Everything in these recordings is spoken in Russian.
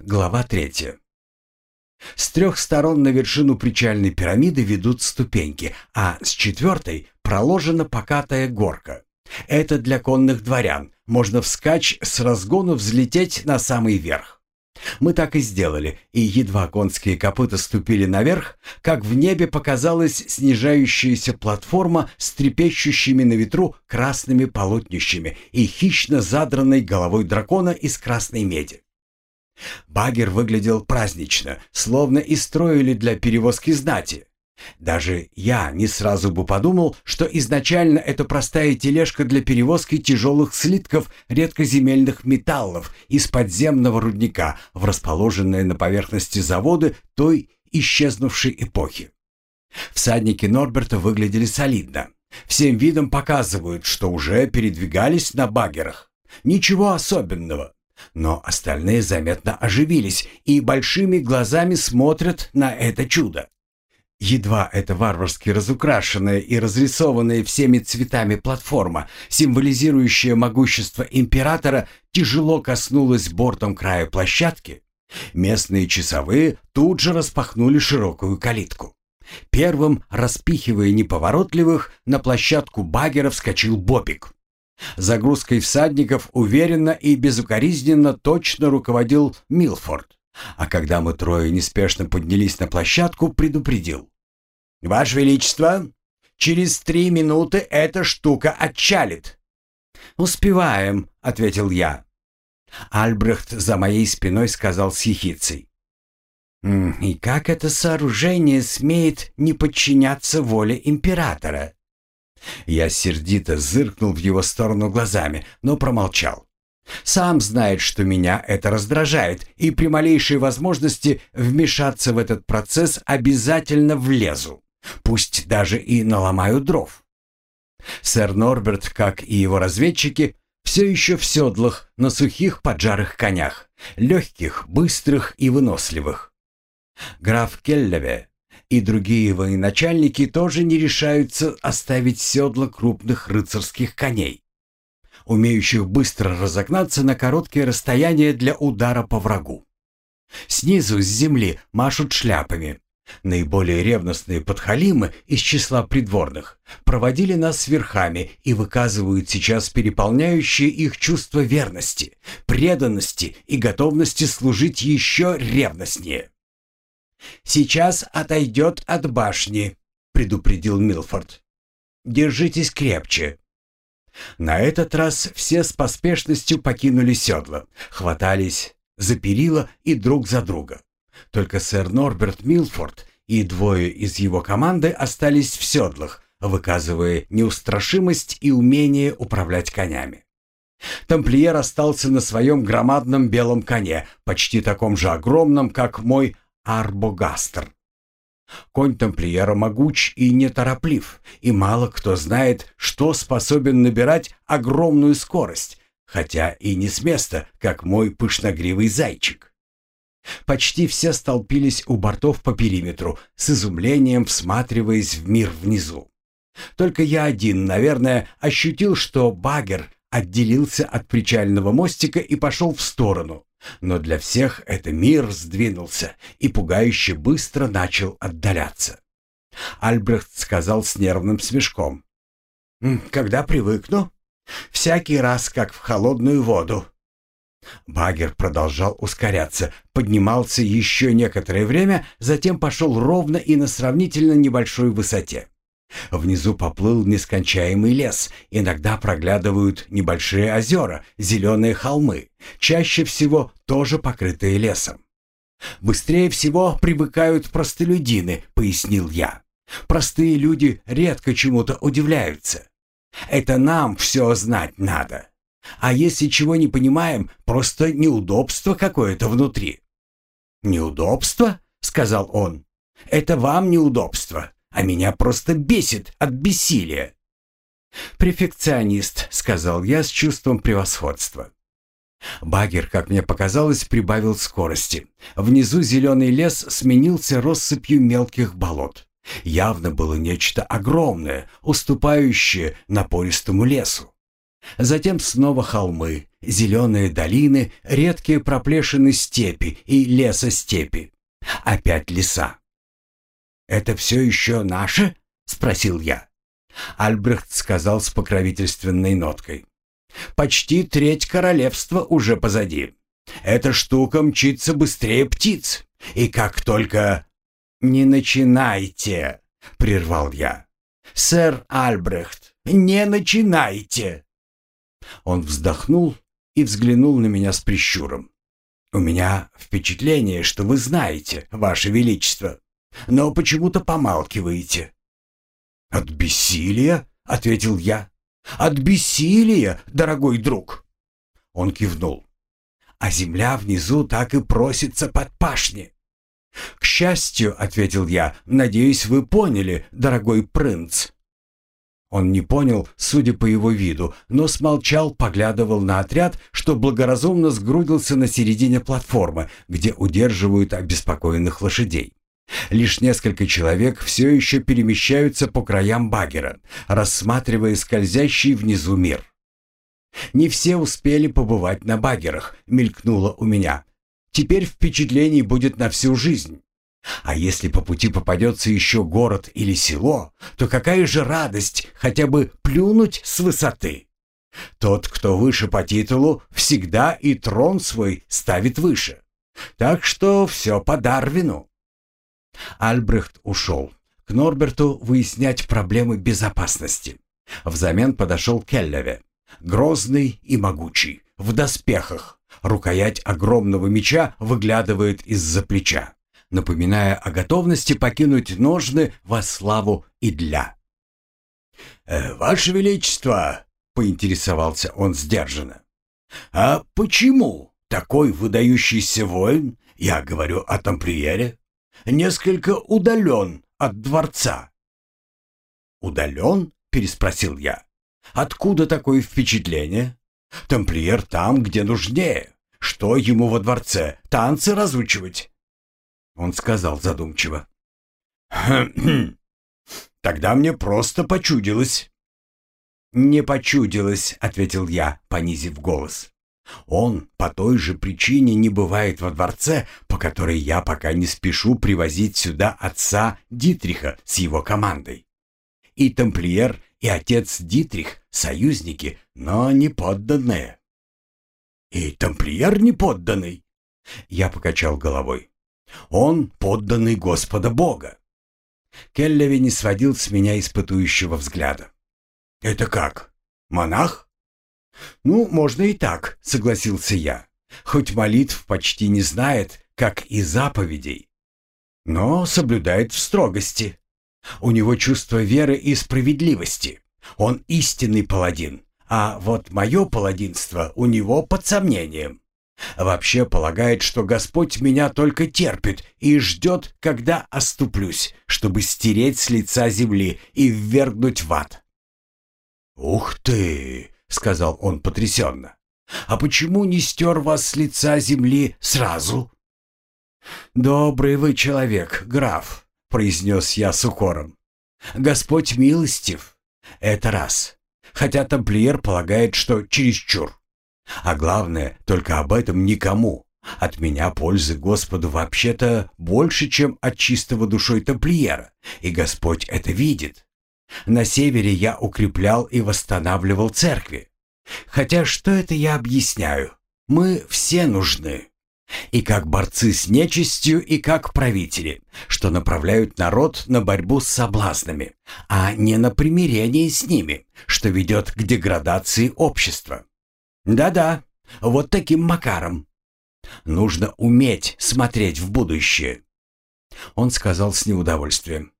Глава третья. С трех сторон на вершину причальной пирамиды ведут ступеньки, а с четвертой проложена покатая горка. Это для конных дворян. Можно вскачь с разгону взлететь на самый верх. Мы так и сделали, и едва конские копыта ступили наверх, как в небе показалась снижающаяся платформа с трепещущими на ветру красными полотнищами и хищно задранной головой дракона из красной меди. Багер выглядел празднично, словно и строили для перевозки знати. Даже я не сразу бы подумал, что изначально это простая тележка для перевозки тяжелых слитков редкоземельных металлов из подземного рудника в расположенные на поверхности заводы той исчезнувшей эпохи. Всадники Норберта выглядели солидно. Всем видом показывают, что уже передвигались на багерах. Ничего особенного. Но остальные заметно оживились и большими глазами смотрят на это чудо. Едва эта варварски разукрашенная и разрисованная всеми цветами платформа, символизирующая могущество императора, тяжело коснулась бортом края площадки, местные часовые тут же распахнули широкую калитку. Первым, распихивая неповоротливых, на площадку багера вскочил Бобик. Загрузкой всадников уверенно и безукоризненно точно руководил Милфорд. А когда мы трое неспешно поднялись на площадку, предупредил. «Ваше Величество, через три минуты эта штука отчалит». «Успеваем», — ответил я. Альбрехт за моей спиной сказал с ехицей. «И как это сооружение смеет не подчиняться воле императора?» Я сердито зыркнул в его сторону глазами, но промолчал. Сам знает, что меня это раздражает, и при малейшей возможности вмешаться в этот процесс обязательно влезу, пусть даже и наломаю дров. Сэр Норберт, как и его разведчики, все еще в седлах на сухих поджарых конях, легких, быстрых и выносливых. Граф Келлеве и другие военачальники тоже не решаются оставить седла крупных рыцарских коней умеющих быстро разогнаться на короткие расстояния для удара по врагу. Снизу с земли машут шляпами. Наиболее ревностные подхалимы из числа придворных проводили нас верхами и выказывают сейчас переполняющие их чувство верности, преданности и готовности служить еще ревностнее. «Сейчас отойдет от башни», — предупредил Милфорд. «Держитесь крепче. На этот раз все с поспешностью покинули седла, хватались за перила и друг за друга. Только сэр Норберт Милфорд и двое из его команды остались в седлах, выказывая неустрашимость и умение управлять конями. Тамплиер остался на своем громадном белом коне, почти таком же огромном, как мой Арбогастер. Конь тамплиера могуч и нетороплив, и мало кто знает, что способен набирать огромную скорость, хотя и не с места, как мой пышногривый зайчик. Почти все столпились у бортов по периметру, с изумлением всматриваясь в мир внизу. Только я один, наверное, ощутил, что багер отделился от причального мостика и пошел в сторону, но для всех это мир сдвинулся и пугающе быстро начал отдаляться. Альбрехт сказал с нервным смешком. «Когда привыкну? Всякий раз, как в холодную воду». Багер продолжал ускоряться, поднимался еще некоторое время, затем пошел ровно и на сравнительно небольшой высоте. Внизу поплыл нескончаемый лес, иногда проглядывают небольшие озера, зеленые холмы, чаще всего тоже покрытые лесом. «Быстрее всего привыкают простолюдины», — пояснил я. «Простые люди редко чему-то удивляются. Это нам все знать надо. А если чего не понимаем, просто неудобство какое-то внутри». «Неудобство?» — сказал он. «Это вам неудобство а меня просто бесит от бессилия. «Перфекционист», — сказал я с чувством превосходства. Багер, как мне показалось, прибавил скорости. Внизу зеленый лес сменился россыпью мелких болот. Явно было нечто огромное, уступающее напористому лесу. Затем снова холмы, зеленые долины, редкие проплешины степи и леса-степи. Опять леса. «Это все еще наше?» — спросил я. Альбрехт сказал с покровительственной ноткой. «Почти треть королевства уже позади. Эта штука мчится быстрее птиц. И как только...» «Не начинайте!» — прервал я. «Сэр Альбрехт, не начинайте!» Он вздохнул и взглянул на меня с прищуром. «У меня впечатление, что вы знаете, Ваше Величество, но почему-то помалкиваете». «От бессилия?» — ответил я. «От бессилия, дорогой друг!» Он кивнул. «А земля внизу так и просится под пашни». «К счастью», — ответил я, — «надеюсь, вы поняли, дорогой принц». Он не понял, судя по его виду, но смолчал, поглядывал на отряд, что благоразумно сгрудился на середине платформы, где удерживают обеспокоенных лошадей. Лишь несколько человек все еще перемещаются по краям багера, рассматривая скользящий внизу мир. «Не все успели побывать на багерах», — мелькнуло у меня. «Теперь впечатлений будет на всю жизнь». А если по пути попадется еще город или село, то какая же радость хотя бы плюнуть с высоты. Тот, кто выше по титулу, всегда и трон свой ставит выше. Так что все по Дарвину. Альбрехт ушел. К Норберту выяснять проблемы безопасности. Взамен подошел Келлеве. Грозный и могучий, в доспехах. Рукоять огромного меча выглядывает из-за плеча напоминая о готовности покинуть ножны во славу и для. «Э, «Ваше Величество!» — поинтересовался он сдержанно. «А почему такой выдающийся воин, я говорю о тамплиере, несколько удален от дворца?» «Удален?» — переспросил я. «Откуда такое впечатление? Тамплиер там, где нужнее. Что ему во дворце? Танцы разучивать?» Он сказал задумчиво. «Хм, тогда мне просто почудилось». «Не почудилось», — ответил я, понизив голос. «Он по той же причине не бывает во дворце, по которой я пока не спешу привозить сюда отца Дитриха с его командой. И тамплиер, и отец Дитрих — союзники, но не подданные». «И тамплиер не подданный?» Я покачал головой. Он подданный Господа Бога. Келлеви не сводил с меня испытующего взгляда. «Это как? Монах?» «Ну, можно и так», — согласился я. «Хоть молитв почти не знает, как и заповедей, но соблюдает в строгости. У него чувство веры и справедливости. Он истинный паладин, а вот мое паладинство у него под сомнением. Вообще полагает, что Господь меня только терпит и ждет, когда оступлюсь, чтобы стереть с лица земли и ввергнуть в ад. «Ух ты!» — сказал он потрясенно. «А почему не стер вас с лица земли сразу?» «Добрый вы человек, граф», — произнес я с укором. «Господь милостив. Это раз. Хотя тамплиер полагает, что чересчур. А главное, только об этом никому. От меня пользы Господу вообще-то больше, чем от чистого душой тамплиера, и Господь это видит. На севере я укреплял и восстанавливал церкви. Хотя что это я объясняю? Мы все нужны. И как борцы с нечистью, и как правители, что направляют народ на борьбу с соблазнами, а не на примирение с ними, что ведет к деградации общества. Да-да, вот таким макаром. Нужно уметь смотреть в будущее. Он сказал с неудовольствием.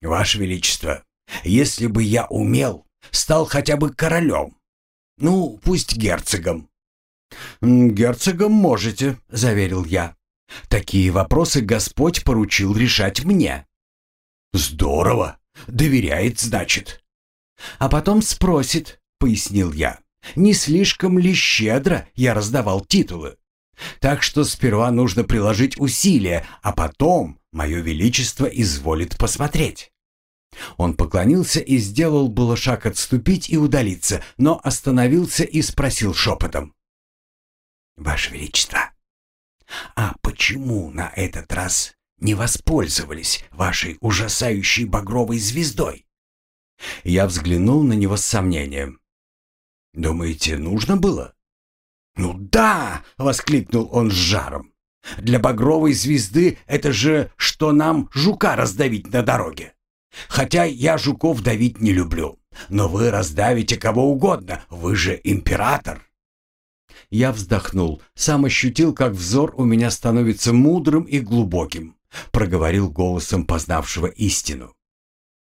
Ваше Величество, если бы я умел, стал хотя бы королем. Ну, пусть герцогом. «Герцогом можете», — заверил я. «Такие вопросы Господь поручил решать мне». «Здорово! Доверяет, значит». «А потом спросит», — пояснил я. Не слишком ли щедро я раздавал титулы? Так что сперва нужно приложить усилия, а потом мое величество изволит посмотреть. Он поклонился и сделал было шаг отступить и удалиться, но остановился и спросил шепотом. «Ваше Величество, а почему на этот раз не воспользовались вашей ужасающей багровой звездой?» Я взглянул на него с сомнением. «Думаете, нужно было?» «Ну да!» — воскликнул он с жаром. «Для багровой звезды это же, что нам жука раздавить на дороге. Хотя я жуков давить не люблю. Но вы раздавите кого угодно, вы же император». Я вздохнул, сам ощутил, как взор у меня становится мудрым и глубоким, проговорил голосом познавшего истину.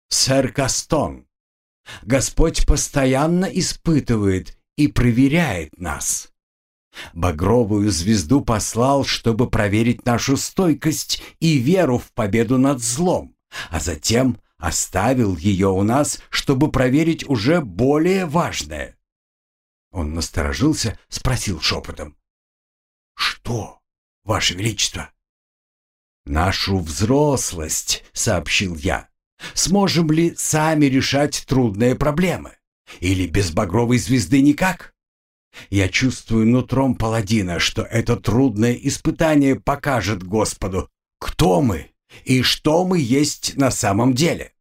«Сэр Кастон, Господь постоянно испытывает и проверяет нас. Багровую звезду послал, чтобы проверить нашу стойкость и веру в победу над злом, а затем оставил ее у нас, чтобы проверить уже более важное. Он насторожился, спросил шепотом. «Что, Ваше Величество?» «Нашу взрослость», — сообщил я. «Сможем ли сами решать трудные проблемы? Или без багровой звезды никак?» Я чувствую нутром паладина, что это трудное испытание покажет Господу, кто мы и что мы есть на самом деле.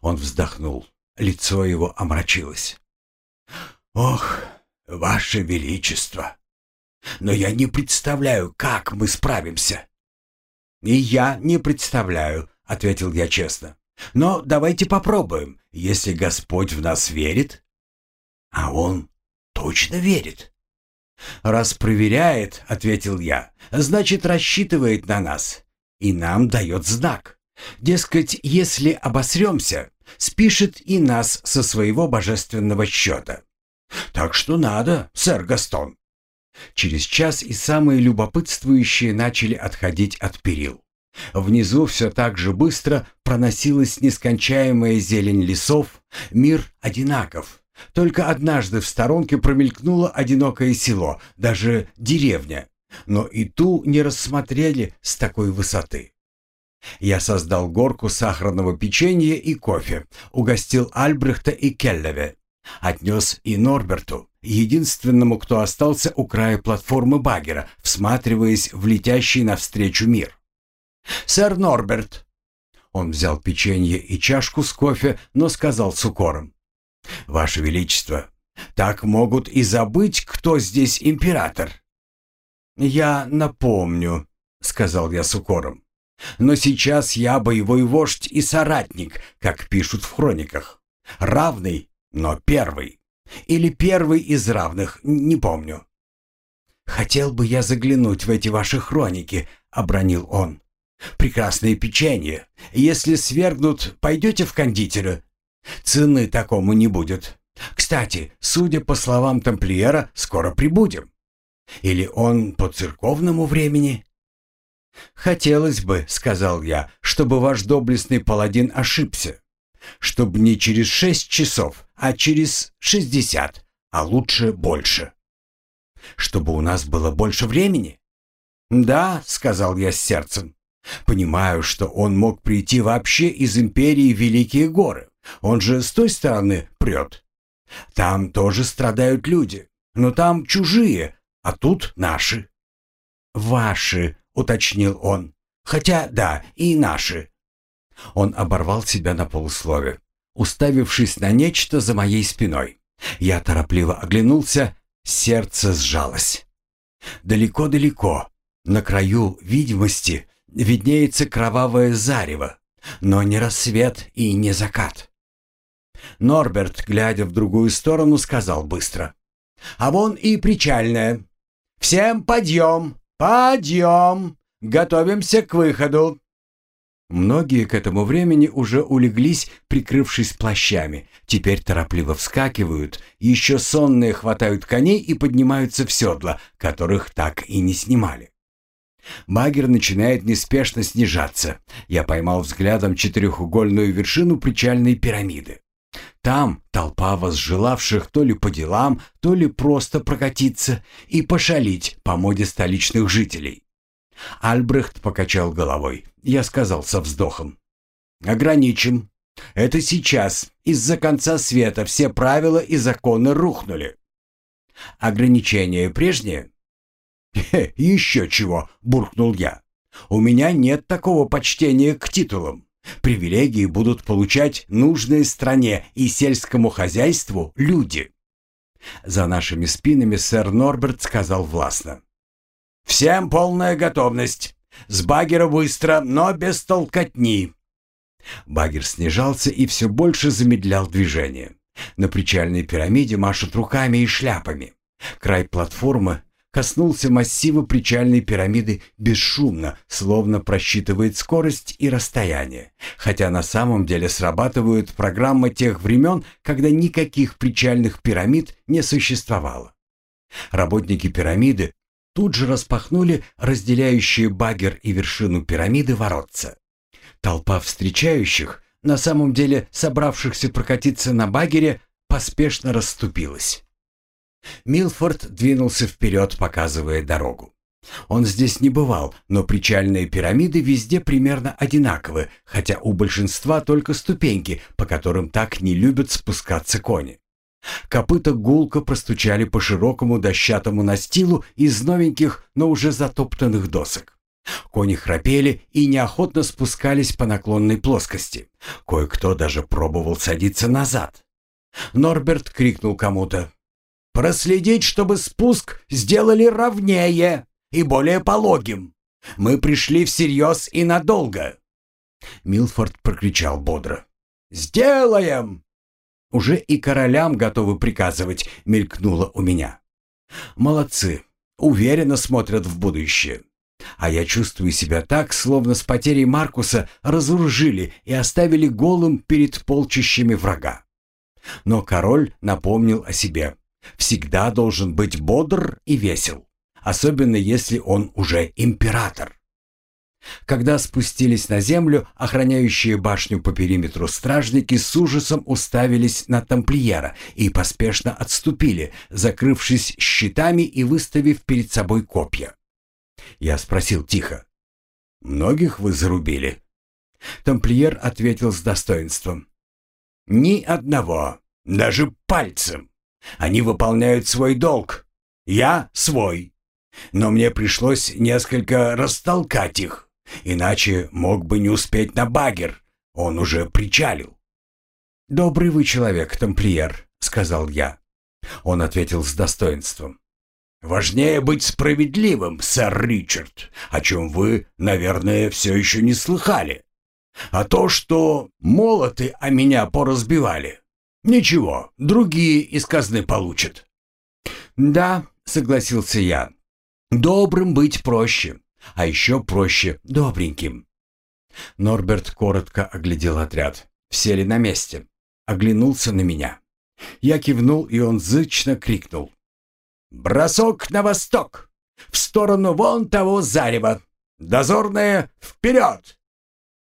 Он вздохнул, лицо его омрачилось. «Ох, Ваше Величество! Но я не представляю, как мы справимся!» «И я не представляю», — ответил я честно. «Но давайте попробуем, если Господь в нас верит». «А Он точно верит?» «Раз проверяет», — ответил я, — «значит, рассчитывает на нас и нам дает знак. Дескать, если обосремся, спишет и нас со своего божественного счета. Так что надо, сэр Гастон. Через час и самые любопытствующие начали отходить от перил. Внизу все так же быстро проносилась нескончаемая зелень лесов, мир одинаков. Только однажды в сторонке промелькнуло одинокое село, даже деревня, но и ту не рассмотрели с такой высоты. Я создал горку сахарного печенья и кофе, угостил Альбрехта и Келлеве, отнес и Норберту, единственному, кто остался у края платформы багера, всматриваясь в летящий навстречу мир. «Сэр Норберт!» Он взял печенье и чашку с кофе, но сказал с укором. «Ваше Величество, так могут и забыть, кто здесь император». «Я напомню», — сказал я с укором. «Но сейчас я боевой вождь и соратник, как пишут в хрониках. Равный, но первый. Или первый из равных, не помню». «Хотел бы я заглянуть в эти ваши хроники», — обронил он. «Прекрасное печенье. Если свергнут, пойдете в кондитера? Цены такому не будет. Кстати, судя по словам тамплиера, скоро прибудем. Или он по церковному времени?» «Хотелось бы, — сказал я, — чтобы ваш доблестный паладин ошибся. Чтобы не через шесть часов, а через шестьдесят, а лучше больше. Чтобы у нас было больше времени?» «Да, — сказал я с сердцем. Понимаю, что он мог прийти вообще из империи Великие горы. Он же с той стороны прет. Там тоже страдают люди, но там чужие, а тут наши». «Ваши», — уточнил он. «Хотя, да, и наши». Он оборвал себя на полуслове, уставившись на нечто за моей спиной. Я торопливо оглянулся, сердце сжалось. Далеко-далеко, на краю видимости, виднеется кровавое зарево, но не рассвет и не закат. Норберт, глядя в другую сторону, сказал быстро. «А вон и причальная. Всем подъем! Подъем! Готовимся к выходу!» Многие к этому времени уже улеглись, прикрывшись плащами. Теперь торопливо вскакивают, еще сонные хватают коней и поднимаются в седла, которых так и не снимали. Багер начинает неспешно снижаться. Я поймал взглядом четырехугольную вершину причальной пирамиды. Там толпа возжелавших то ли по делам, то ли просто прокатиться и пошалить по моде столичных жителей. Альбрехт покачал головой. Я сказал со вздохом. «Ограничим. Это сейчас, из-за конца света, все правила и законы рухнули. Ограничения прежние? «Хе, еще чего!» — буркнул я. «У меня нет такого почтения к титулам. Привилегии будут получать нужной стране и сельскому хозяйству люди». За нашими спинами сэр Норберт сказал властно. «Всем полная готовность. С багера быстро, но без толкотни». Багер снижался и все больше замедлял движение. На причальной пирамиде машут руками и шляпами. Край платформы коснулся массива причальной пирамиды бесшумно, словно просчитывает скорость и расстояние, хотя на самом деле срабатывает программа тех времен, когда никаких причальных пирамид не существовало. Работники пирамиды тут же распахнули разделяющие багер и вершину пирамиды воротца. Толпа встречающих, на самом деле собравшихся прокатиться на багере, поспешно расступилась. Милфорд двинулся вперед, показывая дорогу. Он здесь не бывал, но причальные пирамиды везде примерно одинаковы, хотя у большинства только ступеньки, по которым так не любят спускаться кони. Копыта гулко простучали по широкому дощатому настилу из новеньких, но уже затоптанных досок. Кони храпели и неохотно спускались по наклонной плоскости. Кое-кто даже пробовал садиться назад. Норберт крикнул кому-то Проследить, чтобы спуск сделали ровнее и более пологим. Мы пришли всерьез и надолго. Милфорд прокричал бодро. «Сделаем!» Уже и королям готовы приказывать, мелькнуло у меня. Молодцы, уверенно смотрят в будущее. А я чувствую себя так, словно с потерей Маркуса разоружили и оставили голым перед полчищами врага. Но король напомнил о себе всегда должен быть бодр и весел, особенно если он уже император. Когда спустились на землю, охраняющие башню по периметру стражники с ужасом уставились на тамплиера и поспешно отступили, закрывшись щитами и выставив перед собой копья. Я спросил тихо. «Многих вы зарубили?» Тамплиер ответил с достоинством. «Ни одного, даже пальцем. Они выполняют свой долг. Я свой. Но мне пришлось несколько растолкать их. Иначе мог бы не успеть на багер. Он уже причалил. «Добрый вы человек, тамплиер», — сказал я. Он ответил с достоинством. «Важнее быть справедливым, сэр Ричард, о чем вы, наверное, все еще не слыхали. А то, что молоты о меня поразбивали, «Ничего, другие из казны получат». «Да», — согласился я, — «добрым быть проще, а еще проще добреньким». Норберт коротко оглядел отряд. Все ли на месте? Оглянулся на меня. Я кивнул, и он зычно крикнул. «Бросок на восток! В сторону вон того зарева! Дозорная, вперед!»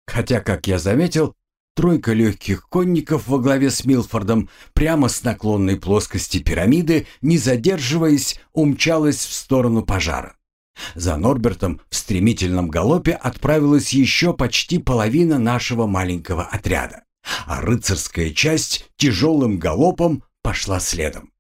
Хотя, как я заметил, Тройка легких конников во главе с Милфордом прямо с наклонной плоскости пирамиды, не задерживаясь, умчалась в сторону пожара. За Норбертом в стремительном галопе отправилась еще почти половина нашего маленького отряда, а рыцарская часть тяжелым галопом пошла следом.